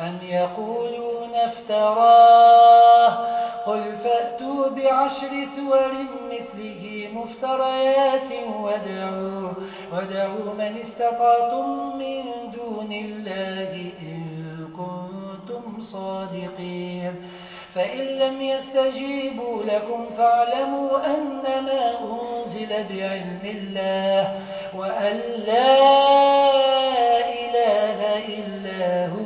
أم يقولون افتراه قل فأتوا بعشر سور مثله مفتريات ودعوا, ودعوا من استطعتم من دون الله إن كنتم صادقين. فإن لم يستجيبوا لكم فاعلموا أنما أنزل بعلم الله وأن لا إله إلا هو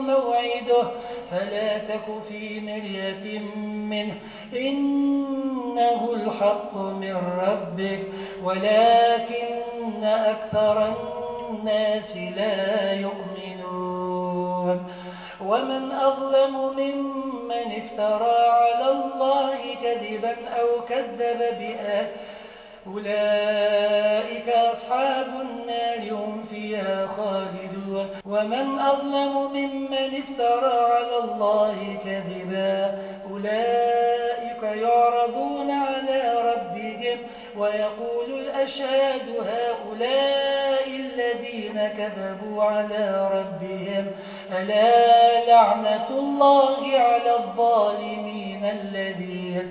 موعده فلا تك في مرية منه إنه الحق من ربك ولكن أكثر الناس لا يؤمنون ومن أظلم ممن افترى على الله كذبا أو كذب بآياته أولئك أصحاب النار هم فيها خالدون. ومن أظلم ممن افترى على الله كذبا. أولئك يعرضون على ربهم ويقول الأشهاد هؤلاء الذين كذبوا على ربهم. ألا لعنة الله على الظالمين الذين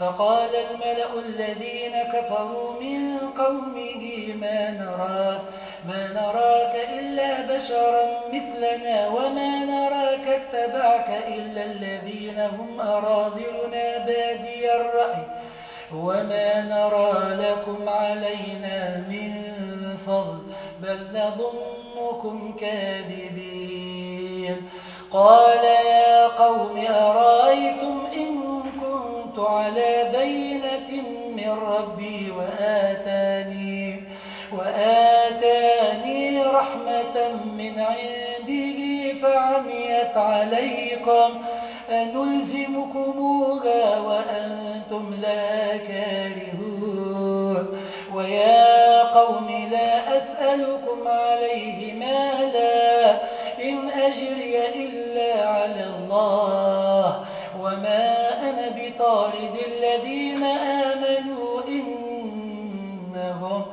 فقال الملأ الذين كفروا من قومه ما نراك, ما نراك إلا بشرا مثلنا وما نراك اتبعك إلا الذين هم أراذلنا بادي الرأي. وما نرى لكم علينا من فضل بل نظنكم كاذبين. قال يا قوم أرأيتم على بينة من ربي وآتاني, وآتاني رحمة من عنده فعميت عليكم أنلزمكموها وأنتم لا كارهون ويا قوم لا أسألكم عليه مالا إن أجري إلا على الله وما أنا بطارد الذين آمنوا إنهم,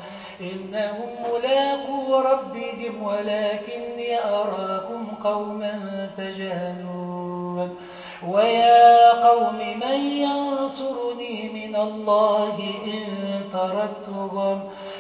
إنهم ملاقوا ربهم ولكني أراكم قوما تجهلون. ويا قوم من ينصرني من الله إن طردتهم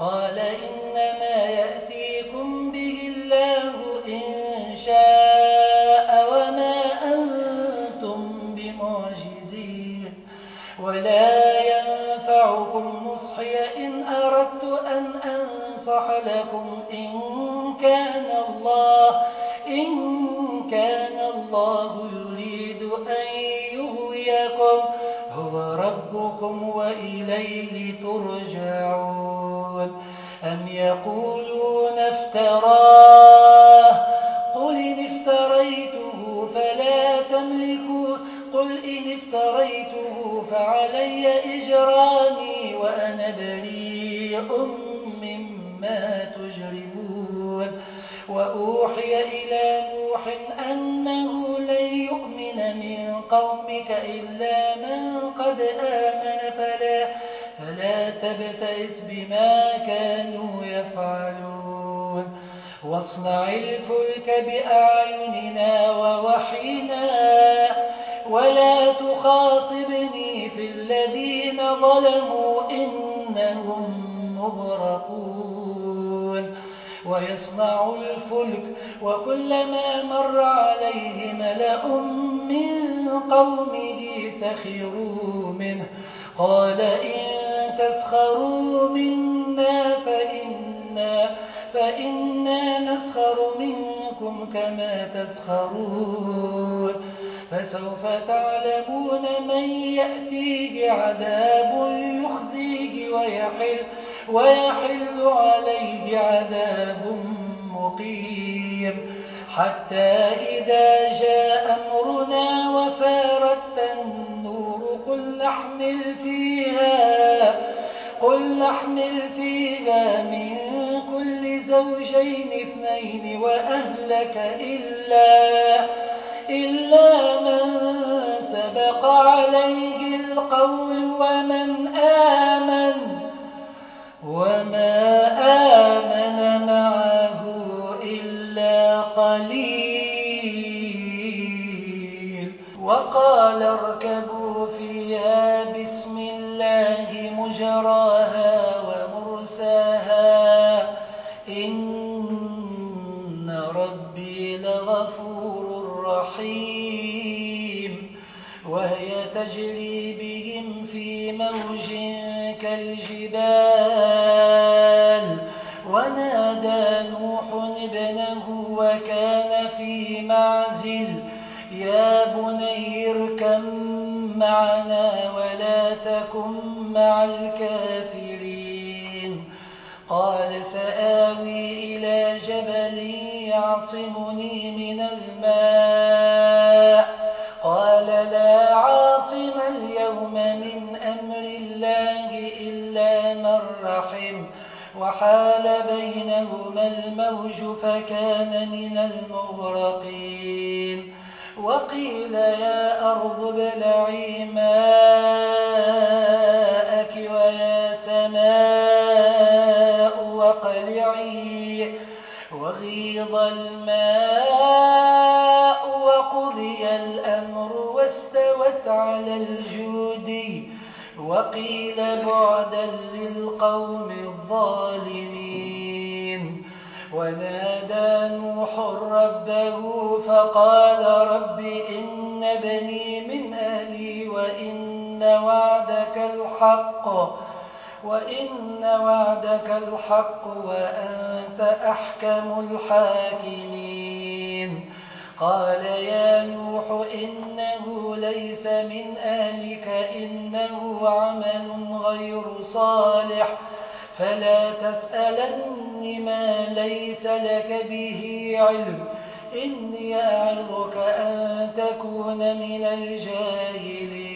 قال إنما يأتيكم به الله إن شاء وما أنتم بمعجزين ولا ينفعكم نصحي إن أردت أن أنصح لكم إن كان الله إن كان الله يريد أن يهويكم. هو ربكم وإليه ترجعون أم يقولون افتراه قل إن افتريته فلا تملكوا قل إن افتريته فعلي إجرامي وأنا بريء مما تجرمون وأوحي إلى نوح أنه لن يؤمن من قومك إلا من قد آمن فلا, فلا تبتئس بما واصنع الفلك بأعيننا ووحينا ولا تخاطبني في الذين ظلموا إنهم مغرقون ويصنع الفلك وكلما مر عليه ملا من قومه سخروا منه قال إن تسخروا منا فإنا, فإنا نسخر منكم كما تسخرون. فسوف تعلمون من يأتيه عذاب يخزيه ويحل, ويحل عليه عذاب مقيم. حتى إذا جاء أمرنا وفارت النور قل نحمل فيها قل نحمل فيها من كل زوجين اثنين وأهلك إلا إلا من سبق عليه القول ومن آمن وما آمن وقيل يا أرض ابلعي ماءك ويا سماء وقلعي وغيض الماء وقضي الأمر واستوت على الجود وقيل بعدا للقوم الظالمين. ونادى نوح ربه فقال الحق وإن وعدك الحق وأنت أحكم الحاكمين. قال يا نوح إنه ليس من أهلك إنه عمل غير صالح. فلا تسألن ما ليس لك به علم. إني أعظك أن تكون من الجاهلين.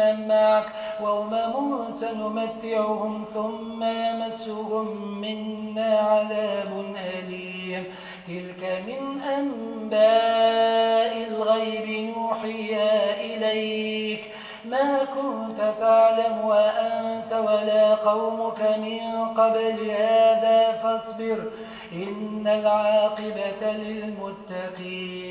ممن معك وأمم سنمتعهم ثم يمسهم منا عذاب أليم. تلك من أنباء الغيب نوحيها إليك. ما كنت تعلم وأنت ولا قومك من قبل هذا فاصبر إن العاقبة للمتقين.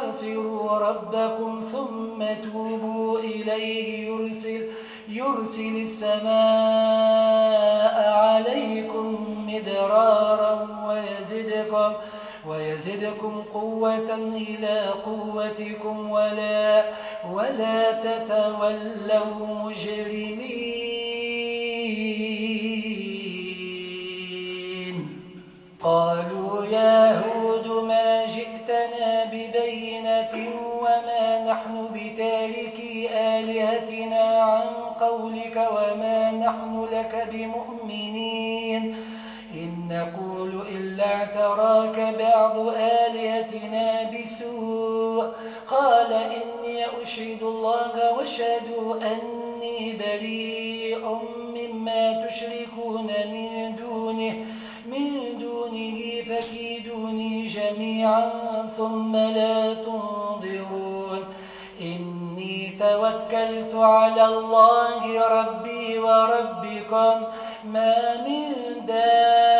استغفروا ربكم ثم توبوا إليه. يرسل, يرسل السماء عليكم مدرارا ويزدكم ويزدكم قوة إلى قوتكم. ولا, ولا تتولوا مجرمين. نحن لك بمؤمنين. إن نقول إلا اعتراك بعض آلهتنا بسوء. قال إني أشهد الله واشهدوا أني بريء مما تشركون من دونه من دونه فكيدوني جميعا ثم لا تنظرون توكلت على الله ربي وربكم ما من دابة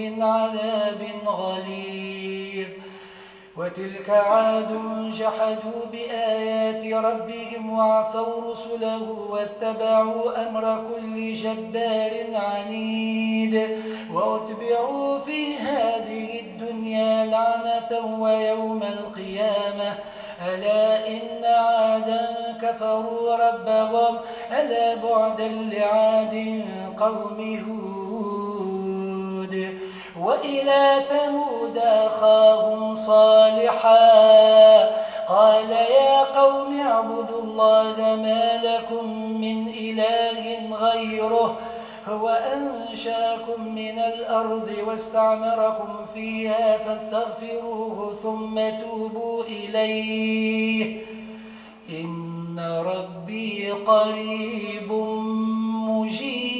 من عذاب غليظ. وتلك عاد جحدوا بآيات ربهم وعصوا رسله واتبعوا أمر كل جبار عنيد. وأتبعوا في هذه الدنيا لعنة ويوم القيامة. ألا إن عادا كفروا ربهم. ألا بعدا لعاد قوم هود وإلى ثمود أخاهم صالحا. قال يا قوم اعبدوا الله ما لكم من إله غيره هو أنشأكم من الأرض واستعمركم فيها فاستغفروه ثم توبوا إليه. إن ربي قريب مجيب.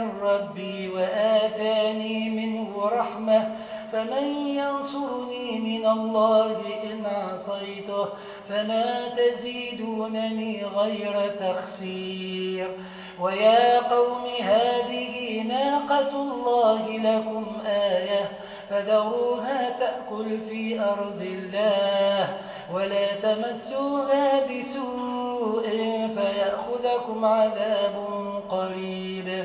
من ربي وآتاني منه رحمة فمن ينصرني من الله إن عصيته فما تزيدونني غير تخسير. ويا قوم هذه ناقة الله لكم آية فذروها تأكل في أرض الله ولا تمسوها بسوء فيأخذكم عذاب قريب.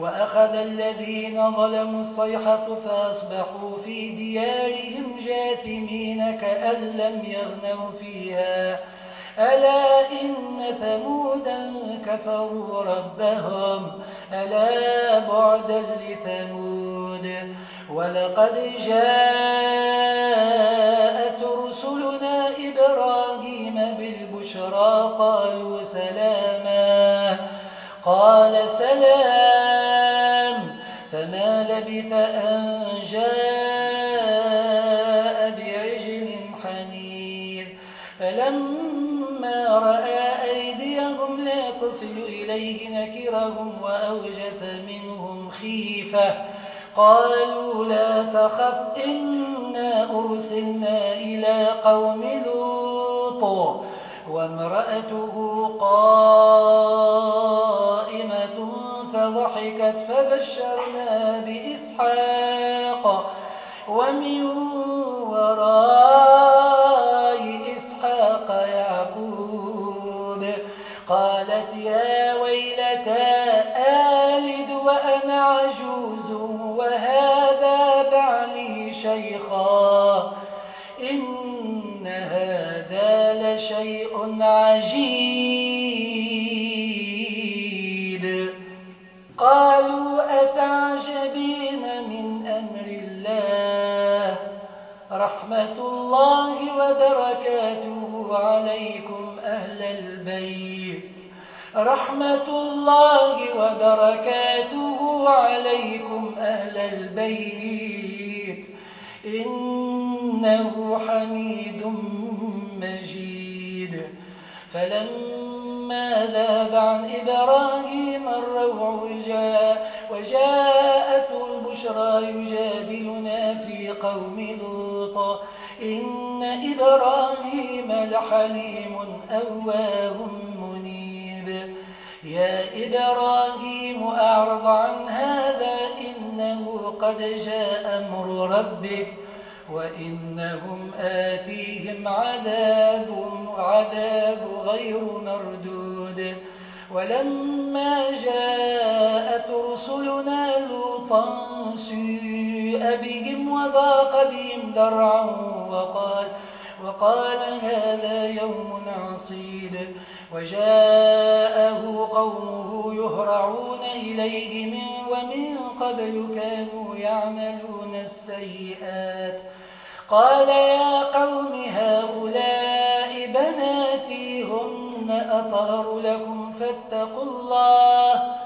وأخذ الذين ظلموا الصيحة فأصبحوا في ديارهم جاثمين كأن لم يغنوا فيها. ألا إن ثمودا كفروا ربهم. ألا بعدا لثمود. ولقد جاءت رسلنا إبراهيم بالبشرى قالوا سلاما. قال سلام لبث أن جاء بعجل حنير. فلما رأى أيديهم لا تصل إليه نكرهم وأوجس منهم خيفة. قالوا لا تخف إنا أرسلنا إلى قوم لوط. وامرأته قائمة فضحكت فبشرنا بإسحاق ومن وراء إسحاق يعقوب قالت يا ويلتى آلد وأنا عجوز وهذا بعلي شيخا إن هذا لشيء عجيب رحمة الله وبركاته عليكم أهل البيت. رحمة الله وبركاته عليكم أهل البيت. إنه حميد مجيد. فلما ذاب عن إبراهيم الروع جاء وجاءته البشرى يجادلنا في قوم لوط إن إبراهيم لحليم أواه منيب. يا إبراهيم أعرض عن هذا إنه قد جاء أمر ربك وإنهم آتيهم عذاب عذاب غير مردود. ولما جاءت رسلنا لوطا سيء بهم وضاق بهم ذرعا وقال وقال هذا يوم عصيب. وجاءه قومه يهرعون إليه من ومن قبل كانوا يعملون السيئات. قال يا قوم هؤلاء بناتي هن أطهر لكم فاتقوا الله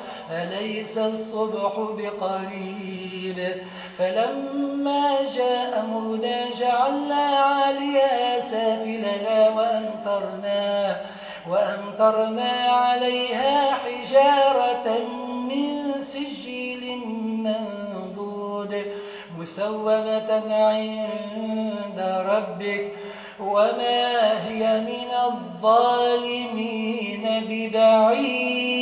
أليس الصبح بقريب؟ فلما جاء أمرنا جعلنا عاليها سافلها وأمطرنا, وأمطرنا عليها حجارة من سجيل منضود مسومة عند ربك وما هي من الظالمين ببعيد.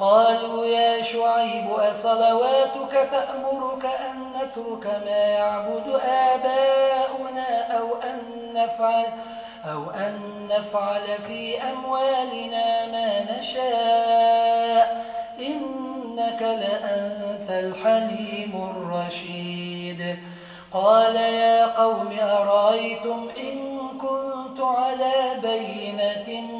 قالوا يا شعيب أصلواتك تأمرك أن نترك ما يعبد آباؤنا أو أن نفعل أو أن نفعل في أموالنا ما نشاء. إنك لأنت الحليم الرشيد. قال يا قوم أرأيتم إن كنت على بينة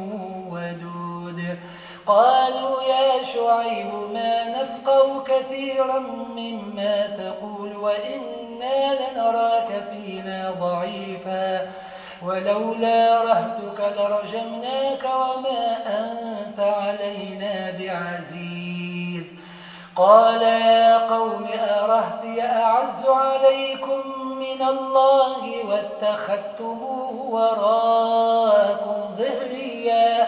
قالوا يا شعيب ما نفقه كثيرا مما تقول وإنا لنراك فينا ضعيفا. ولولا رهتك لرجمناك وما أنت علينا بعزيز. قال يا قوم أرهتي أعز عليكم من الله واتخذتموه وراءكم ظهريا؟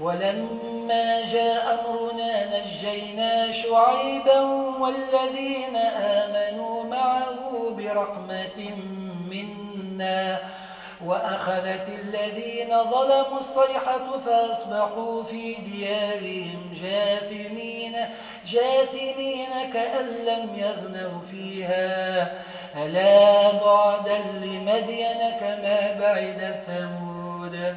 ولما جاء أمرنا نجينا شعيبا والذين آمنوا معه برحمة منا وأخذت الذين ظلموا الصيحة فأصبحوا في ديارهم جاثمين, جاثمين كأن لم يغنوا فيها. ألا بعدا لمدين كما بعد ثمود.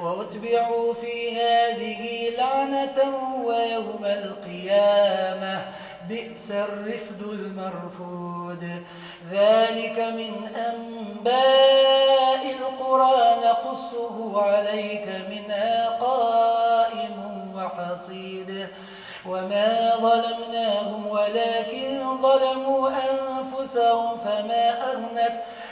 وأتبعوا في هذه لعنة ويوم القيامة. بئس الرفد المرفود. ذلك من أنباء القرى نقصه عليك منها قائم وحصيد. وما ظلمناهم ولكن ظلموا أنفسهم فما أغنت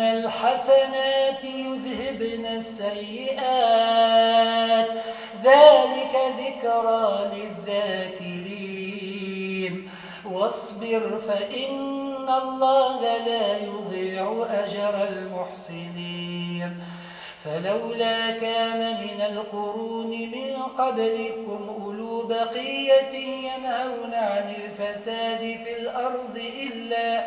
الحسنات يذهبن السيئات. ذلك ذكرى للذاكرين. واصبر فإن الله لا يضيع أجر المحسنين. فلولا كان من القرون من قبلكم أولو بقية ينهون عن الفساد في الأرض إلا